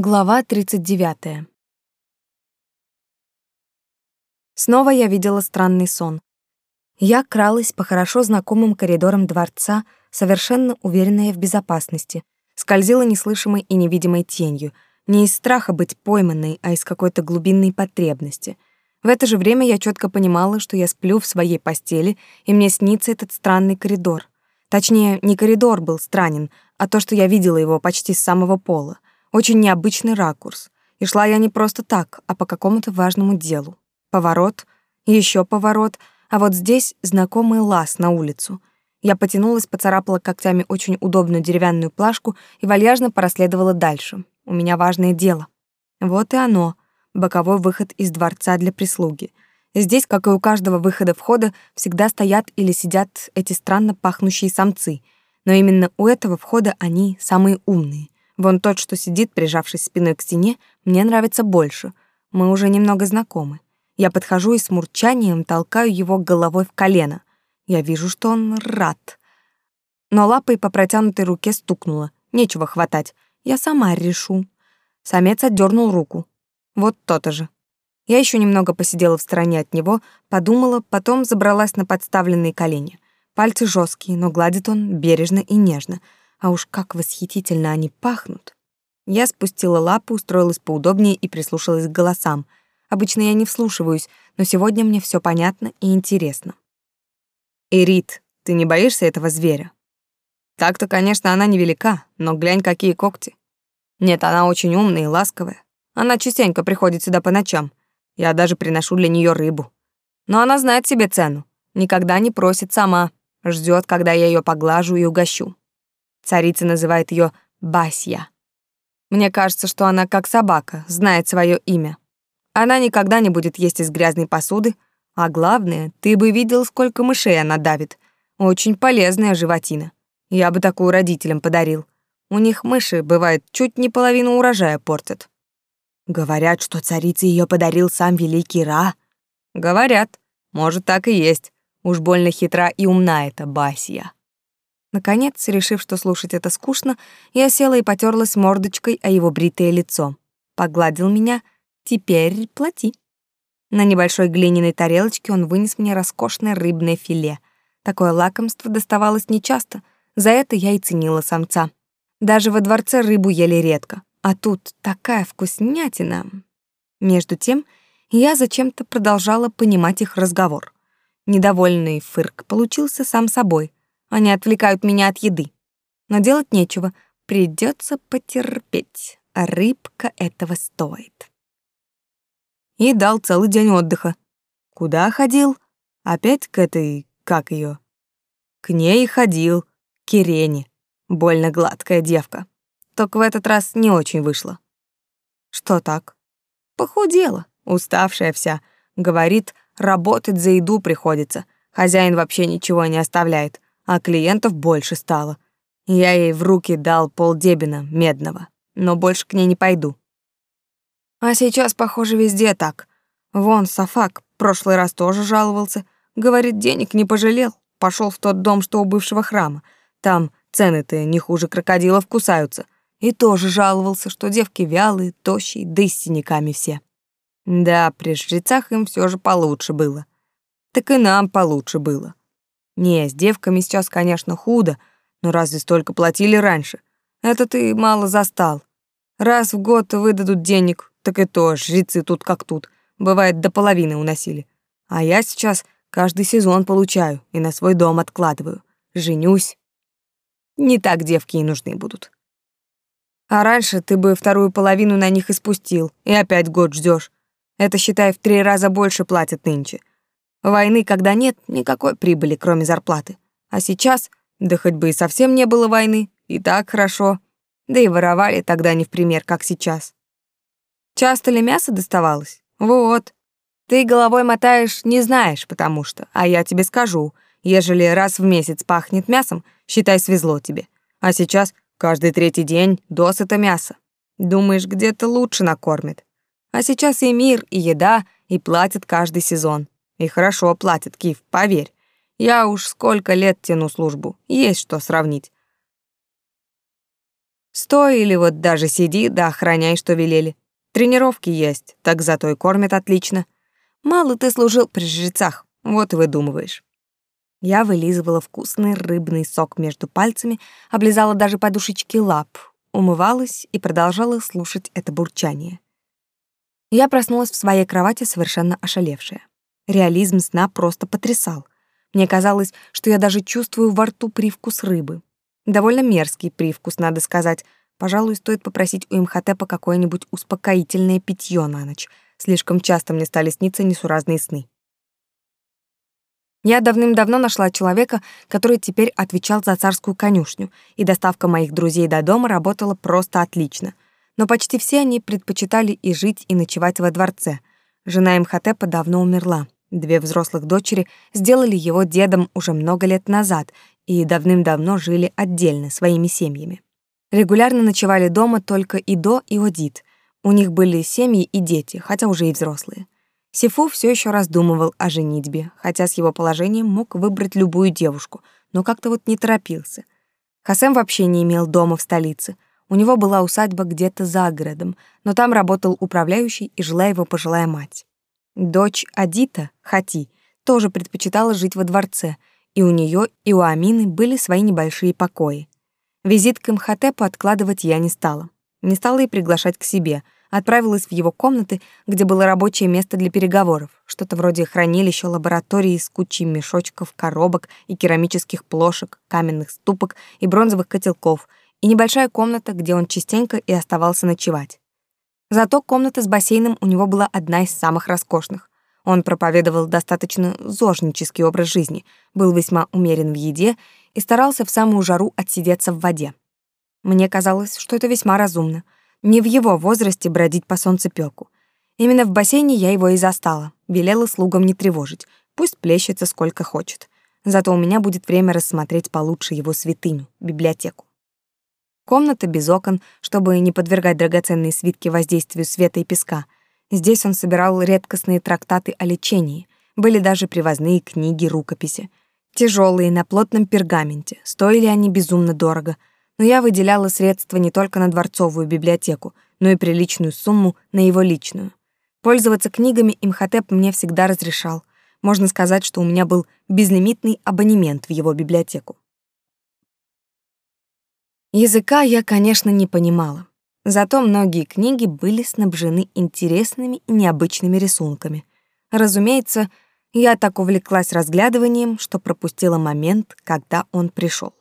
Глава 39. Снова я видела странный сон. Я кралась по хорошо знакомым коридорам дворца, совершенно уверенная в безопасности, скользила неслышимой и невидимой тенью, не из страха быть пойманной, а из какой-то глубинной потребности. В это же время я четко понимала, что я сплю в своей постели, и мне снится этот странный коридор. Точнее, не коридор был странен, а то, что я видела его почти с самого пола — очень необычный ракурс. И шла я не просто так, а по какому-то важному делу. Поворот, еще поворот, а вот здесь знакомый лаз на улицу. Я потянулась, поцарапала когтями очень удобную деревянную плашку и вальяжно проследовала дальше. У меня важное дело. Вот и оно, боковой выход из дворца для прислуги. Здесь, как и у каждого выхода-входа, всегда стоят или сидят эти странно пахнущие самцы, но именно у этого входа они самые умные — Вон тот, что сидит, прижавшись спиной к стене, мне нравится больше. Мы уже немного знакомы. Я подхожу и с мурчанием толкаю его головой в колено. Я вижу, что он рад. Но лапой по протянутой руке стукнула. Нечего хватать. Я сама решу. Самец отдернул руку. Вот то-то же. Я еще немного посидела в стороне от него, подумала, потом забралась на подставленные колени. Пальцы жесткие, но гладит он бережно и нежно — а уж как восхитительно они пахнут. Я спустила лапу, устроилась поудобнее и прислушалась к голосам. Обычно я не вслушиваюсь, но сегодня мне все понятно и интересно. «Эрит, ты не боишься этого зверя?» «Так-то, конечно, она невелика, но глянь, какие когти. Нет, она очень умная и ласковая. Она частенько приходит сюда по ночам. Я даже приношу для нее рыбу. Но она знает себе цену. Никогда не просит сама. Ждет, когда я ее поглажу и угощу. Царица называет ее Басья. Мне кажется, что она как собака, знает свое имя. Она никогда не будет есть из грязной посуды, а главное, ты бы видел, сколько мышей она давит. Очень полезная животина. Я бы такую родителям подарил. У них мыши, бывает, чуть не половину урожая портят. Говорят, что царице ее подарил сам великий Ра. Говорят. Может, так и есть. Уж больно хитра и умна эта Басья. Наконец, решив, что слушать это скучно, я села и потерлась мордочкой о его бритое лицо. Погладил меня. «Теперь плати». На небольшой глиняной тарелочке он вынес мне роскошное рыбное филе. Такое лакомство доставалось нечасто, за это я и ценила самца. Даже во дворце рыбу ели редко, а тут такая вкуснятина. Между тем, я зачем-то продолжала понимать их разговор. Недовольный фырк получился сам собой — они отвлекают меня от еды. Но делать нечего, придется потерпеть. А рыбка этого стоит. И дал целый день отдыха. Куда ходил? Опять к этой, как ее? К ней ходил, к Ирене. Больно гладкая девка. Только в этот раз не очень вышло. Что так? Похудела, уставшая вся. Говорит, работать за еду приходится. Хозяин вообще ничего не оставляет а клиентов больше стало. Я ей в руки дал полдебина медного, но больше к ней не пойду. А сейчас, похоже, везде так. Вон Сафак прошлый раз тоже жаловался. Говорит, денег не пожалел. Пошел в тот дом, что у бывшего храма. Там цены-то не хуже крокодилов кусаются. И тоже жаловался, что девки вялые, тощие, да и с синяками все. Да, при жрецах им все же получше было. Так и нам получше было. Не, с девками сейчас, конечно, худо, но разве столько платили раньше? Это ты мало застал. Раз в год выдадут денег, так и то, жрецы тут как тут. Бывает, до половины уносили. А я сейчас каждый сезон получаю и на свой дом откладываю. Женюсь. Не так девки и нужны будут. А раньше ты бы вторую половину на них испустил, и опять год ждешь. Это, считай, в три раза больше платят нынче. Войны, когда нет, никакой прибыли, кроме зарплаты. А сейчас, да хоть бы и совсем не было войны, и так хорошо. Да и воровали тогда не в пример, как сейчас. Часто ли мясо доставалось? Вот. Ты головой мотаешь, не знаешь, потому что. А я тебе скажу, ежели раз в месяц пахнет мясом, считай, свезло тебе. А сейчас каждый третий день досыта мясо. Думаешь, где-то лучше накормят. А сейчас и мир, и еда, и платят каждый сезон. И хорошо платят, Киев, поверь. Я уж сколько лет тяну службу, есть что сравнить. Стой или вот даже сиди, да охраняй, что велели. Тренировки есть, так зато и кормят отлично. Мало ты служил при жрецах, вот и выдумываешь. Я вылизывала вкусный рыбный сок между пальцами, облизала даже подушечки лап, умывалась и продолжала слушать это бурчание. Я проснулась в своей кровати совершенно ошалевшая. Реализм сна просто потрясал. Мне казалось, что я даже чувствую во рту привкус рыбы. Довольно мерзкий привкус, надо сказать. Пожалуй, стоит попросить у Имхотепа какое-нибудь успокоительное питье на ночь. Слишком часто мне стали сниться несуразные сны. Я давным-давно нашла человека, который теперь отвечал за царскую конюшню, и доставка моих друзей до дома работала просто отлично. Но почти все они предпочитали и жить, и ночевать во дворце. Жена Имхотепа давно умерла. Две взрослых дочери сделали его дедом уже много лет назад и давным-давно жили отдельно, своими семьями. Регулярно ночевали дома только Идо и Одит. У них были семьи и дети, хотя уже и взрослые. Сифу все еще раздумывал о женитьбе, хотя с его положением мог выбрать любую девушку, но как-то вот не торопился. Хасем вообще не имел дома в столице. У него была усадьба где-то за городом, но там работал управляющий и жила его пожилая мать. Дочь Адита, Хати, тоже предпочитала жить во дворце, и у нее, и у Амины были свои небольшие покои. Визит к Имхотепу откладывать я не стала. Не стала и приглашать к себе. Отправилась в его комнаты, где было рабочее место для переговоров, что-то вроде хранилища лаборатории с кучей мешочков, коробок и керамических плошек, каменных ступок и бронзовых котелков, и небольшая комната, где он частенько и оставался ночевать. Зато комната с бассейном у него была одна из самых роскошных. Он проповедовал достаточно зожнический образ жизни, был весьма умерен в еде и старался в самую жару отсидеться в воде. Мне казалось, что это весьма разумно. Не в его возрасте бродить по солнцепёку. Именно в бассейне я его и застала. Велела слугам не тревожить. Пусть плещется сколько хочет. Зато у меня будет время рассмотреть получше его святыню, библиотеку. Комната без окон, чтобы не подвергать драгоценные свитки воздействию света и песка. Здесь он собирал редкостные трактаты о лечении. Были даже привозные книги, рукописи. Тяжелые, на плотном пергаменте. Стоили они безумно дорого. Но я выделяла средства не только на дворцовую библиотеку, но и приличную сумму на его личную. Пользоваться книгами Имхотеп мне всегда разрешал. Можно сказать, что у меня был безлимитный абонемент в его библиотеку. Языка я, конечно, не понимала. Зато многие книги были снабжены интересными и необычными рисунками. Разумеется, я так увлеклась разглядыванием, что пропустила момент, когда он пришел.